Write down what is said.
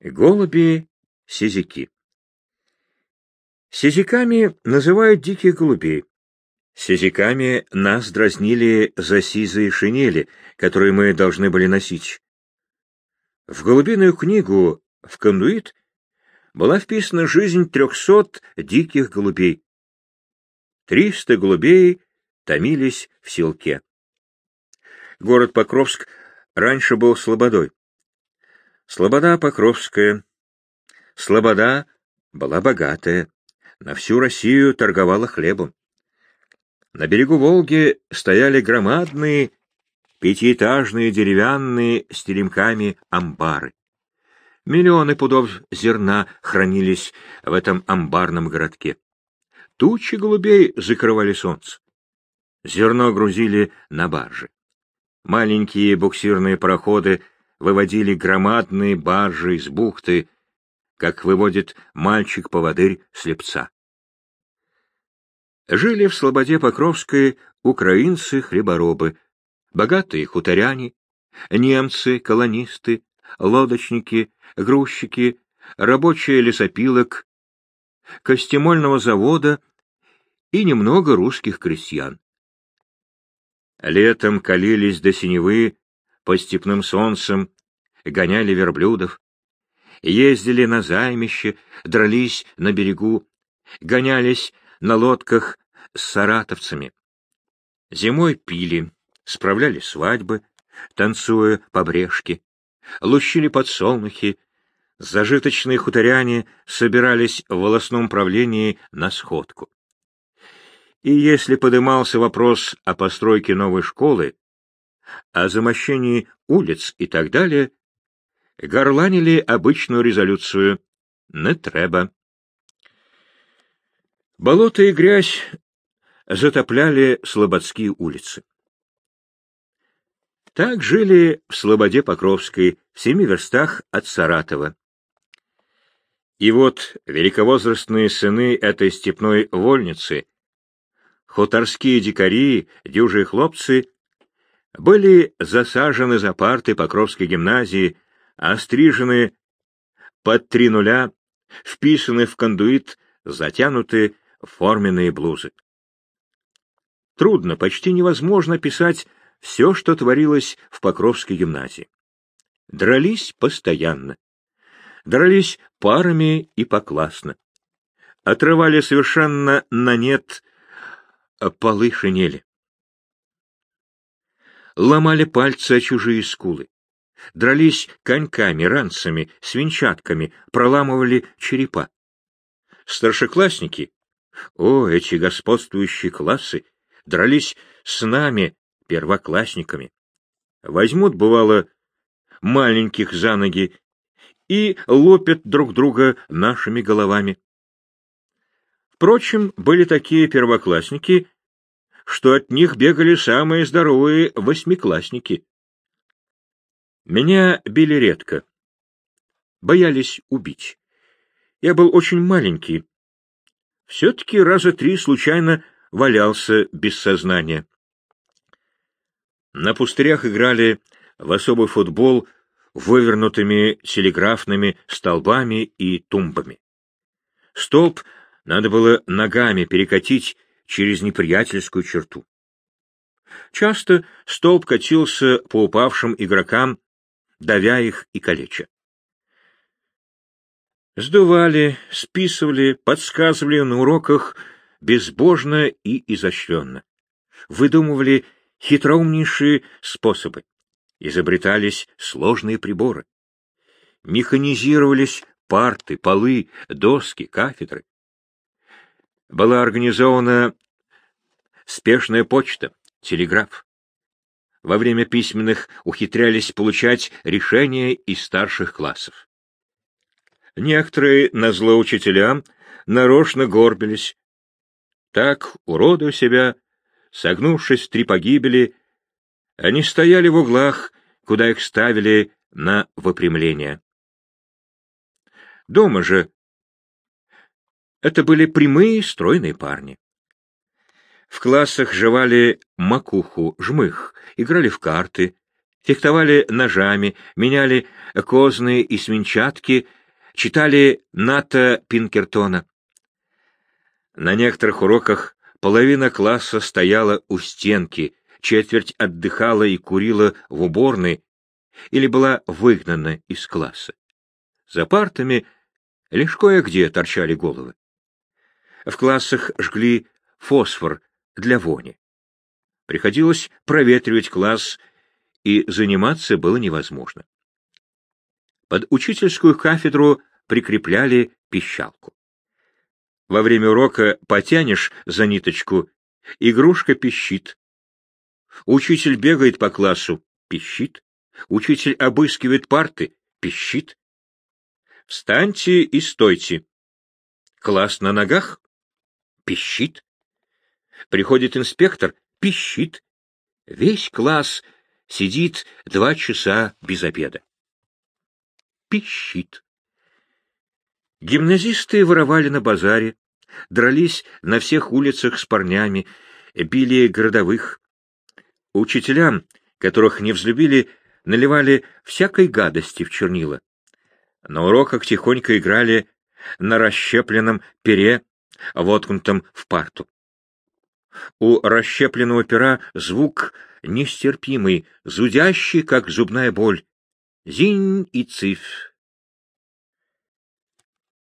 Голуби-сизики. Сизиками называют диких голубей. Сизиками нас дразнили за сизые шинели, которые мы должны были носить. В голубиную книгу в кондуит была вписана жизнь трехсот диких голубей. Триста голубей томились в селке. Город Покровск раньше был слободой. Слобода Покровская. Слобода была богатая, на всю Россию торговала хлебом. На берегу Волги стояли громадные пятиэтажные деревянные с теремками амбары. Миллионы пудов зерна хранились в этом амбарном городке. Тучи голубей закрывали солнце. Зерно грузили на баржи. Маленькие буксирные пароходы выводили громадные баржи из бухты, как выводит мальчик-поводырь слепца. Жили в Слободе Покровской украинцы-хлеборобы, богатые хуторяне, немцы-колонисты, лодочники, грузчики, рабочие лесопилок, костемольного завода и немного русских крестьян. Летом калились до синевы по степным солнцем, гоняли верблюдов, ездили на займище, дрались на берегу, гонялись на лодках с саратовцами. Зимой пили, справляли свадьбы, танцуя по брешке, лущили подсолнухи, зажиточные хуторяне собирались в волосном правлении на сходку. И если подымался вопрос о постройке новой школы, о замощении улиц и так далее, горланили обычную резолюцию «Не треба». Болото и грязь затопляли слободские улицы. Так жили в Слободе Покровской, в семи верстах от Саратова. И вот великовозрастные сыны этой степной вольницы, хуторские дикари, дюжие хлопцы, были засажены за парты Покровской гимназии, острижены под три нуля, вписаны в кондуит, затянуты форменные блузы. Трудно, почти невозможно писать все, что творилось в Покровской гимназии. Дрались постоянно. Дрались парами и поклассно. Отрывали совершенно на нет полы шинели. Ломали пальцы о чужие скулы. Дрались коньками, ранцами, свинчатками, проламывали черепа. Старшеклассники, о, эти господствующие классы, дрались с нами, первоклассниками. Возьмут, бывало, маленьких за ноги и лопят друг друга нашими головами. Впрочем, были такие первоклассники, что от них бегали самые здоровые восьмиклассники. Меня били редко. Боялись убить. Я был очень маленький. Все-таки раза три случайно валялся без сознания. На пустырях играли в особый футбол вывернутыми телеграфными столбами и тумбами. Столб надо было ногами перекатить через неприятельскую черту. Часто столб катился по упавшим игрокам, давя их и калеча. Сдували, списывали, подсказывали на уроках безбожно и изощренно. Выдумывали хитроумнейшие способы. Изобретались сложные приборы. Механизировались парты, полы, доски, кафедры. Была организована спешная почта, телеграф. Во время письменных ухитрялись получать решения из старших классов. Некоторые, назло учителям, нарочно горбились. Так, уродуя себя, Согнувшись в три погибели, они стояли в углах, куда их ставили на выпрямление. Дома же это были прямые, стройные парни. В классах жевали макуху, жмых, играли в карты, фехтовали ножами, меняли козные и свинчатки, читали Ната Пинкертона. На некоторых уроках половина класса стояла у стенки, четверть отдыхала и курила в уборной или была выгнана из класса. За партами лишь кое-где торчали головы. В классах жгли фосфор для вони. Приходилось проветривать класс, и заниматься было невозможно. Под учительскую кафедру прикрепляли пищалку. Во время урока потянешь за ниточку, игрушка пищит. Учитель бегает по классу, пищит. Учитель обыскивает парты, пищит. Встаньте и стойте. Класс на ногах, пищит. Приходит инспектор, пищит. Весь класс сидит два часа без обеда. Пищит. Гимназисты воровали на базаре, дрались на всех улицах с парнями, били городовых. Учителям, которых не взлюбили, наливали всякой гадости в чернила. На уроках тихонько играли на расщепленном пере, воткнутом в парту. У расщепленного пера звук нестерпимый, зудящий, как зубная боль. Зинь и циф,